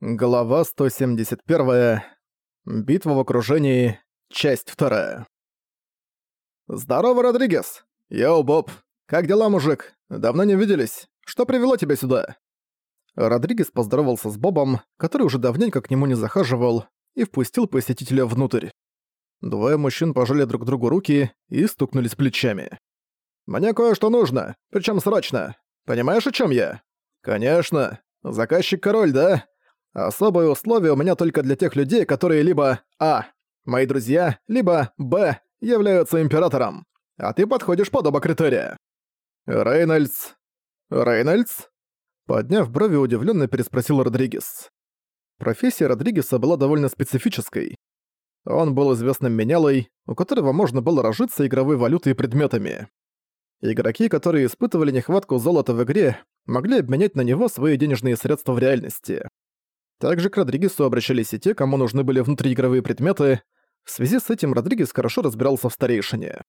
Глава 171. Битва в окружении. Часть 2. «Здорово, Родригес! Йоу, Боб! Как дела, мужик? Давно не виделись. Что привело тебя сюда?» Родригес поздоровался с Бобом, который уже давненько к нему не захаживал, и впустил посетителя внутрь. Двое мужчин пожали друг другу руки и стукнулись плечами. «Мне кое-что нужно, причем срочно. Понимаешь, о чем я?» «Конечно. Заказчик король, да?» Особое условие у меня только для тех людей, которые либо А. Мои друзья, либо Б. Являются императором. А ты подходишь под оба критерия. Рейнольдс. Рейнольдс? Подняв брови, удивленно переспросил Родригес. Профессия Родригеса была довольно специфической. Он был известным менялой, у которого можно было разжиться игровой валютой и предметами. Игроки, которые испытывали нехватку золота в игре, могли обменять на него свои денежные средства в реальности. Также к Родригесу обращались и те, кому нужны были внутриигровые предметы. В связи с этим Родригес хорошо разбирался в старейшине.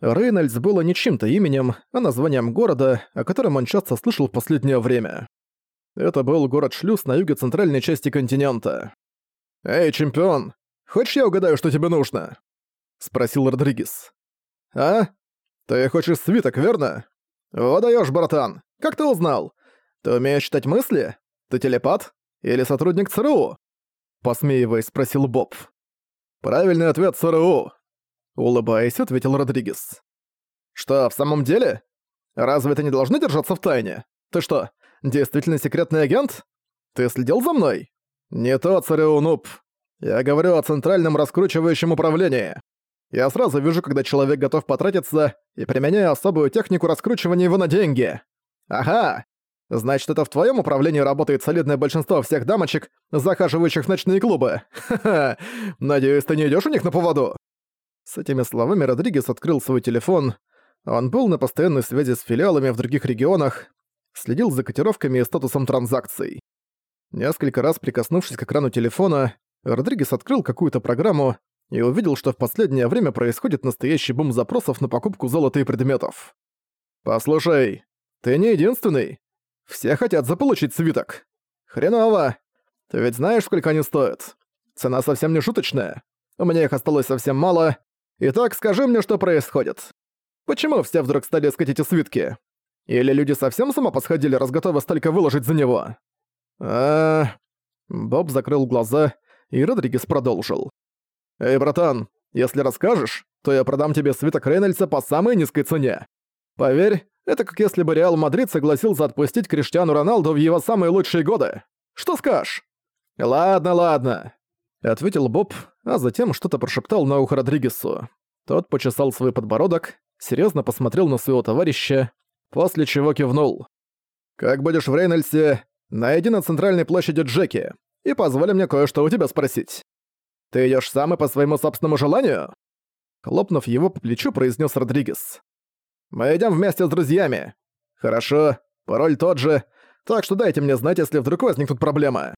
Рейнольдс было не чьим-то именем, а названием города, о котором он часто слышал в последнее время. Это был город-шлюз на юге центральной части континента. «Эй, чемпион, хочешь я угадаю, что тебе нужно?» — спросил Родригес. «А? Ты хочешь свиток, верно?» «О, даёшь, братан! Как ты узнал? Ты умеешь читать мысли? Ты телепат?» Или сотрудник ЦРУ?» Посмеиваясь, спросил Боб. «Правильный ответ ЦРУ!» Улыбаясь, ответил Родригес. «Что, в самом деле? Разве это не должны держаться в тайне? Ты что, действительно секретный агент? Ты следил за мной?» «Не то, ЦРУ, нуб. Я говорю о центральном раскручивающем управлении. Я сразу вижу, когда человек готов потратиться и применяю особую технику раскручивания его на деньги. Ага, Значит, это в твоем управлении работает солидное большинство всех дамочек, захаживающих в ночные клубы. Ха-ха. Надеюсь, ты не идешь у них на поводу. С этими словами Родригес открыл свой телефон. Он был на постоянной связи с филиалами в других регионах, следил за котировками и статусом транзакций. Несколько раз прикоснувшись к экрану телефона, Родригес открыл какую-то программу и увидел, что в последнее время происходит настоящий бум запросов на покупку золота и предметов. «Послушай, ты не единственный. Все хотят заполучить свиток. Хреново. Ты ведь знаешь, сколько они стоят? Цена совсем не шуточная. У меня их осталось совсем мало. Итак, скажи мне, что происходит. Почему все вдруг стали искать эти свитки? Или люди совсем сама посходили, раз готовы столько выложить за него? А Боб закрыл глаза, и Родригес продолжил. «Эй, братан, если расскажешь, то я продам тебе свиток Рейнольдса по самой низкой цене. Поверь, это как если бы Реал Мадрид согласился отпустить Криштиану Роналду в его самые лучшие годы. Что скажешь? Ладно, ладно, ответил Боб, а затем что-то прошептал на ухо Родригесу. Тот почесал свой подбородок, серьезно посмотрел на своего товарища, после чего кивнул. Как будешь в Рейнольдсе, найди на центральной площади Джеки и позволь мне кое-что у тебя спросить. Ты идешь сам и по своему собственному желанию? Хлопнув его по плечу, произнес Родригес. Мы идем вместе с друзьями. Хорошо, пароль тот же, так что дайте мне знать, если вдруг возникнут проблемы.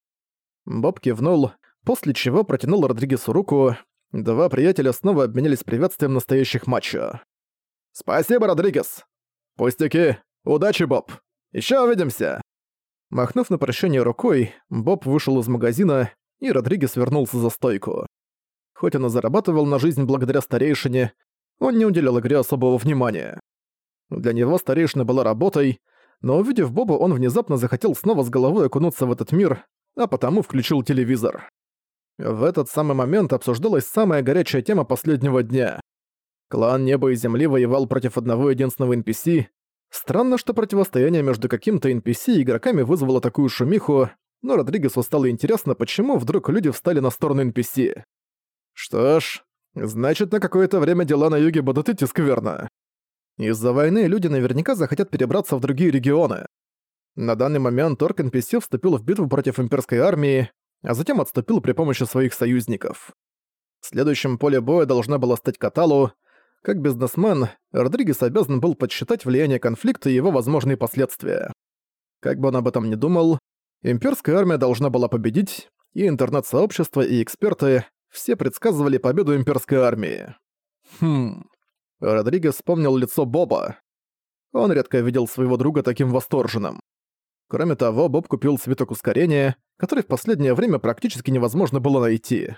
Боб кивнул, после чего протянул Родригесу руку. Два приятеля снова обменялись приветствием настоящих матча. «Спасибо, Родригес!» «Пустяки! Удачи, Боб! Еще увидимся!» Махнув на прощание рукой, Боб вышел из магазина, и Родригес вернулся за стойку. Хоть он и зарабатывал на жизнь благодаря старейшине, он не уделял игре особого внимания. Для него старейшина была работой, но увидев Боба, он внезапно захотел снова с головой окунуться в этот мир, а потому включил телевизор. В этот самый момент обсуждалась самая горячая тема последнего дня. Клан Неба и Земли воевал против одного единственного NPC. Странно, что противостояние между каким-то NPC и игроками вызвало такую шумиху, но Родригесу стало интересно, почему вдруг люди встали на сторону NPC. Что ж, значит, на какое-то время дела на юге будут идти скверно. Из-за войны люди наверняка захотят перебраться в другие регионы. На данный момент Орк NPC вступил в битву против имперской армии, а затем отступил при помощи своих союзников. Следующим поле боя должна была стать Каталу. Как бизнесмен, Родригес обязан был подсчитать влияние конфликта и его возможные последствия. Как бы он об этом ни думал, имперская армия должна была победить, и интернет-сообщество, и эксперты все предсказывали победу имперской армии. Хм... Родригес вспомнил лицо Боба. Он редко видел своего друга таким восторженным. Кроме того, Боб купил цветок ускорения, который в последнее время практически невозможно было найти.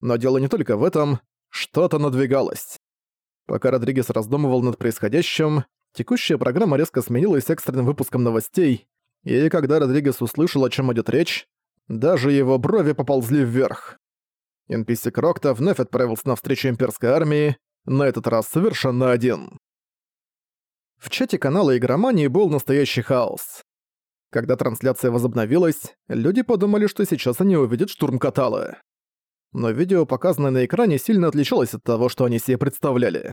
Но дело не только в этом, что-то надвигалось. Пока Родригес раздумывал над происходящим, текущая программа резко сменилась экстренным выпуском новостей, и когда Родригес услышал, о чем идет речь, даже его брови поползли вверх. NPC Крокта вновь отправился на встречу имперской армии, на этот раз совершенно один. В чате канала «Игромании» был настоящий хаос. Когда трансляция возобновилась, люди подумали, что сейчас они увидят штурм Каталы. Но видео, показанное на экране, сильно отличалось от того, что они себе представляли.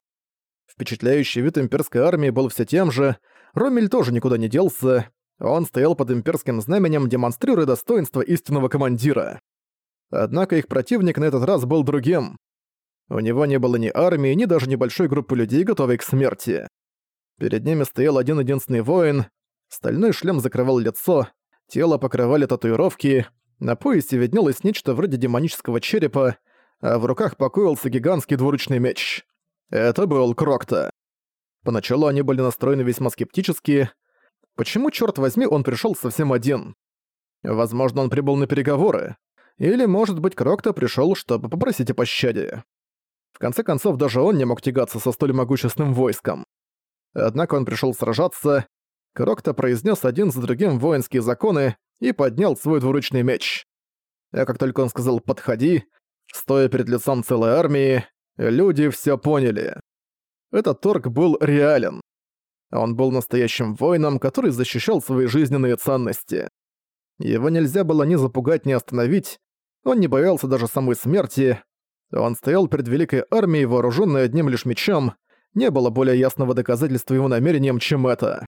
Впечатляющий вид имперской армии был все тем же, Ромель тоже никуда не делся, он стоял под имперским знаменем, демонстрируя достоинство истинного командира. Однако их противник на этот раз был другим, у него не было ни армии, ни даже небольшой группы людей, готовой к смерти. Перед ними стоял один-единственный воин. Стальной шлем закрывал лицо, тело покрывали татуировки, на поясе виднелось нечто вроде демонического черепа, а в руках покоился гигантский двуручный меч. Это был Крокта. Поначалу они были настроены весьма скептически. Почему, черт возьми, он пришел совсем один? Возможно, он прибыл на переговоры. Или, может быть, Крокта пришел, чтобы попросить о пощаде конце концов, даже он не мог тягаться со столь могущественным войском. Однако он пришел сражаться, Крокто произнес один за другим воинские законы и поднял свой двуручный меч. А как только он сказал «подходи», стоя перед лицом целой армии, люди все поняли. Этот торг был реален. Он был настоящим воином, который защищал свои жизненные ценности. Его нельзя было ни запугать, ни остановить, он не боялся даже самой смерти, он стоял перед Великой Армией, вооруженной одним лишь мечом. Не было более ясного доказательства его намерениям, чем это.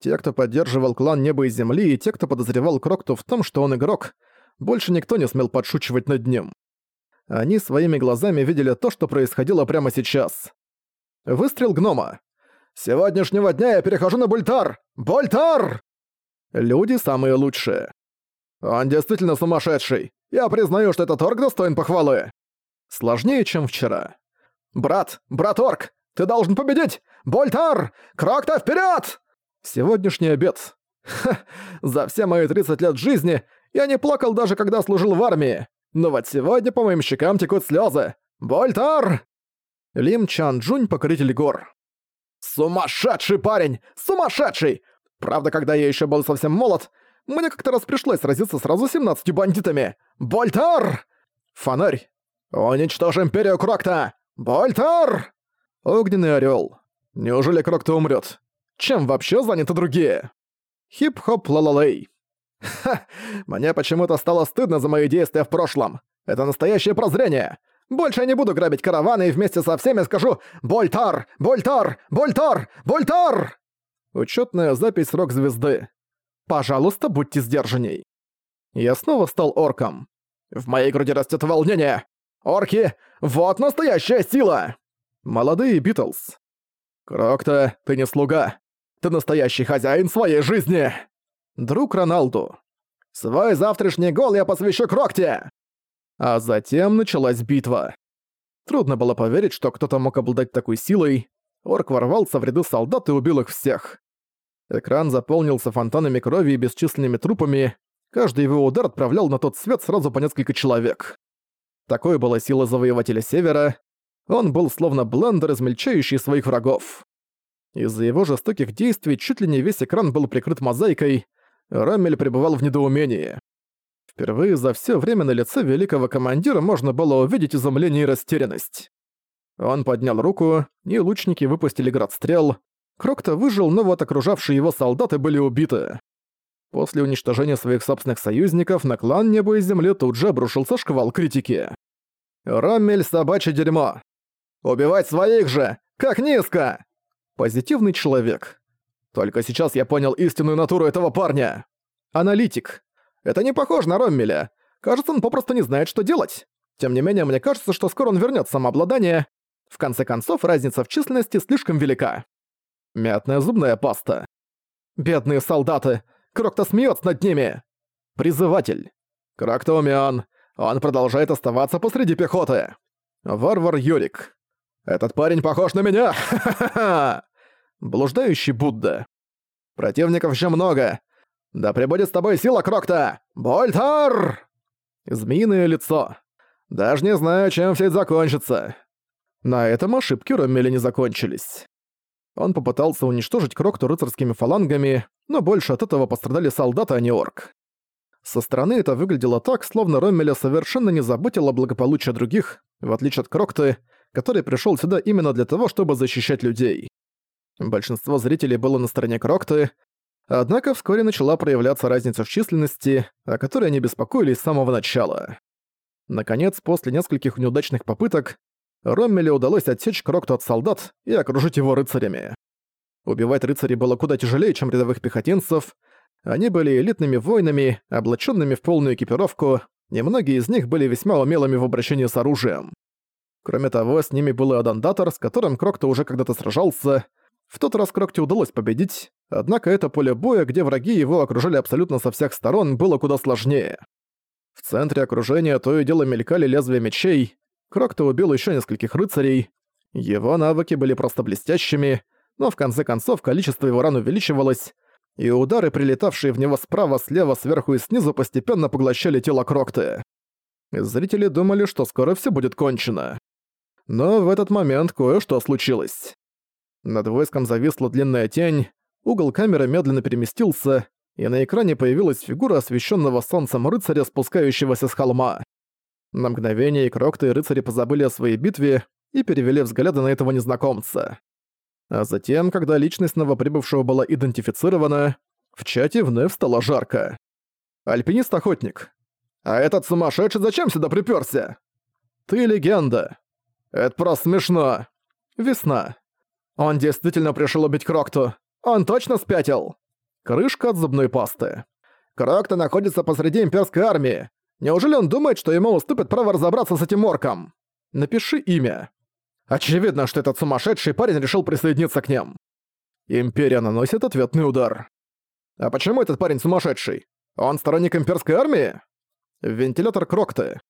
Те, кто поддерживал клан Неба и Земли, и те, кто подозревал Крокту в том, что он игрок, больше никто не смел подшучивать над ним. Они своими глазами видели то, что происходило прямо сейчас. Выстрел гнома. «Сегодняшнего дня я перехожу на Бультар! Бультар!» Люди самые лучшие. «Он действительно сумасшедший! Я признаю, что этот орг достоин похвалы!» Сложнее, чем вчера. «Брат! Брат Орк! Ты должен победить! Больтар! Крокта вперед! Сегодняшний обед. Ха, за все мои 30 лет жизни я не плакал даже когда служил в армии. Но вот сегодня по моим щекам текут слезы. Больтар! Лим Чан Джунь, покоритель гор. Сумасшедший парень! Сумасшедший! Правда, когда я еще был совсем молод, мне как-то раз пришлось сразиться сразу с 17 бандитами. Больтар! Фонарь, «Уничтожим империю Крокта! Больтер!» Огненный орёл. «Неужели Крокта умрёт? Чем вообще заняты другие?» Хип-хоп лалалей. «Ха! Мне почему-то стало стыдно за мои действия в прошлом. Это настоящее прозрение. Больше я не буду грабить караваны и вместе со всеми скажу «Больтар! Больтар! Больтар! Больтар!» Учетная запись «Рок звезды». «Пожалуйста, будьте сдержанней». Я снова стал орком. В моей груди растет волнение. Орки, вот настоящая сила! Молодые Битлз. Крокта, ты не слуга. Ты настоящий хозяин своей жизни. Друг Роналду. Свой завтрашний гол я посвящу Крокте. А затем началась битва. Трудно было поверить, что кто-то мог обладать такой силой. Орк ворвался в ряды солдат и убил их всех. Экран заполнился фонтанами крови и бесчисленными трупами. Каждый его удар отправлял на тот свет сразу по несколько человек. Такой была сила завоевателя Севера. Он был словно блендер, измельчающий своих врагов. Из-за его жестоких действий чуть ли не весь экран был прикрыт мозаикой. Рамель пребывал в недоумении. Впервые за все время на лице великого командира можно было увидеть изумление и растерянность. Он поднял руку, и лучники выпустили град стрел. Крокто выжил, но вот окружавшие его солдаты были убиты. После уничтожения своих собственных союзников на клан Небо и Земли тут же обрушился шквал критики. «Роммель – собачье дерьмо! Убивать своих же! Как низко!» Позитивный человек. Только сейчас я понял истинную натуру этого парня. Аналитик. Это не похоже на Роммеля. Кажется, он попросту не знает, что делать. Тем не менее, мне кажется, что скоро он вернёт самообладание. В конце концов, разница в численности слишком велика. Мятная зубная паста. Бедные солдаты. Крокто смеётся над ними! Призыватель! Крокто умен! Он продолжает оставаться посреди пехоты! Варвар Юрик! Этот парень похож на меня! Ха-ха-ха! Блуждающий Будда! Противников еще много! Да прибудет с тобой сила, Крокта! Больтар! Змеиное лицо! Даже не знаю, чем всё это закончится. На этом ошибки Роммеля не закончились. Он попытался уничтожить Крокту рыцарскими фалангами, но больше от этого пострадали солдаты, а не орк. Со стороны это выглядело так, словно Роммеля совершенно не заботил о благополучии других, в отличие от Крокты, который пришёл сюда именно для того, чтобы защищать людей. Большинство зрителей было на стороне Крокты, однако вскоре начала проявляться разница в численности, о которой они беспокоились с самого начала. Наконец, после нескольких неудачных попыток, Роммеле удалось отсечь крок от солдат и окружить его рыцарями. Убивать рыцарей было куда тяжелее, чем рядовых пехотинцев. Они были элитными воинами, облаченными в полную экипировку, и многие из них были весьма умелыми в обращении с оружием. Кроме того, с ними был и Адандатор, с которым Крокто уже когда-то сражался. В тот раз Крокте удалось победить, однако это поле боя, где враги его окружали абсолютно со всех сторон, было куда сложнее. В центре окружения то и дело мелькали лезвия мечей, Крокто убил еще нескольких рыцарей. Его навыки были просто блестящими, но в конце концов количество его ран увеличивалось, и удары, прилетавшие в него справа, слева, сверху и снизу, постепенно поглощали тело Крокты. Зрители думали, что скоро все будет кончено. Но в этот момент кое-что случилось. Над войском зависла длинная тень, угол камеры медленно переместился, и на экране появилась фигура освещенного солнцем рыцаря, спускающегося с холма. На мгновение Крокта и рыцари позабыли о своей битве и перевели взгляды на этого незнакомца. А затем, когда личность новоприбывшего была идентифицирована, в чате вновь стало жарко. «Альпинист-охотник. А этот сумасшедший зачем сюда припёрся?» «Ты легенда. Это просто смешно. Весна. Он действительно пришел убить Крокту. Он точно спятил!» Крышка от зубной пасты. «Крокта находится посреди имперской армии. Неужели он думает, что ему уступит право разобраться с этим орком? Напиши имя. Очевидно, что этот сумасшедший парень решил присоединиться к ним. Империя наносит ответный удар. А почему этот парень сумасшедший? Он сторонник имперской армии? Вентилятор Крокты.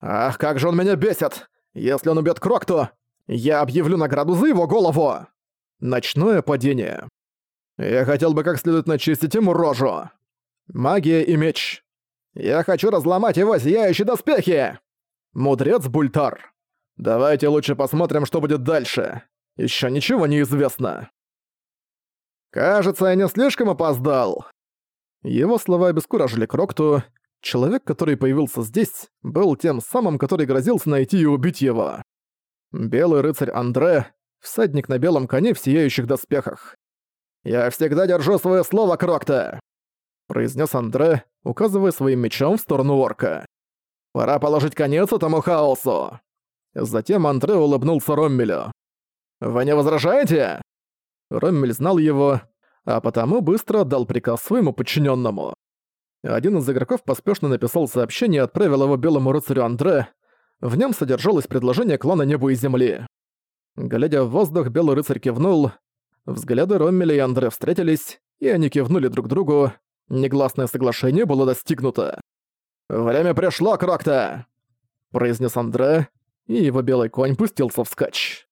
Ах, как же он меня бесит! Если он убьет Крокту, я объявлю награду за его голову! Ночное падение. Я хотел бы как следует начистить ему рожу. Магия и меч. Я хочу разломать его сияющие доспехи!» «Мудрец Бультар!» «Давайте лучше посмотрим, что будет дальше. Еще ничего не известно». «Кажется, я не слишком опоздал». Его слова обескуражили Крокту. Человек, который появился здесь, был тем самым, который грозился найти и убить его. Белый рыцарь Андре, всадник на белом коне в сияющих доспехах. «Я всегда держу свое слово, Крокта!» произнес Андре, указывая своим мечом в сторону орка. «Пора положить конец этому хаосу!» Затем Андре улыбнулся Роммелю. «Вы не возражаете?» Роммель знал его, а потому быстро отдал приказ своему подчиненному. Один из игроков поспешно написал сообщение и отправил его белому рыцарю Андре. В нем содержалось предложение клана Неба и Земли. Глядя в воздух, белый рыцарь кивнул. Взгляды Роммеля и Андре встретились, и они кивнули друг другу, Негласное соглашение было достигнуто. «Время пришло, Крокта!» – произнес Андре, и его белый конь пустился вскачь.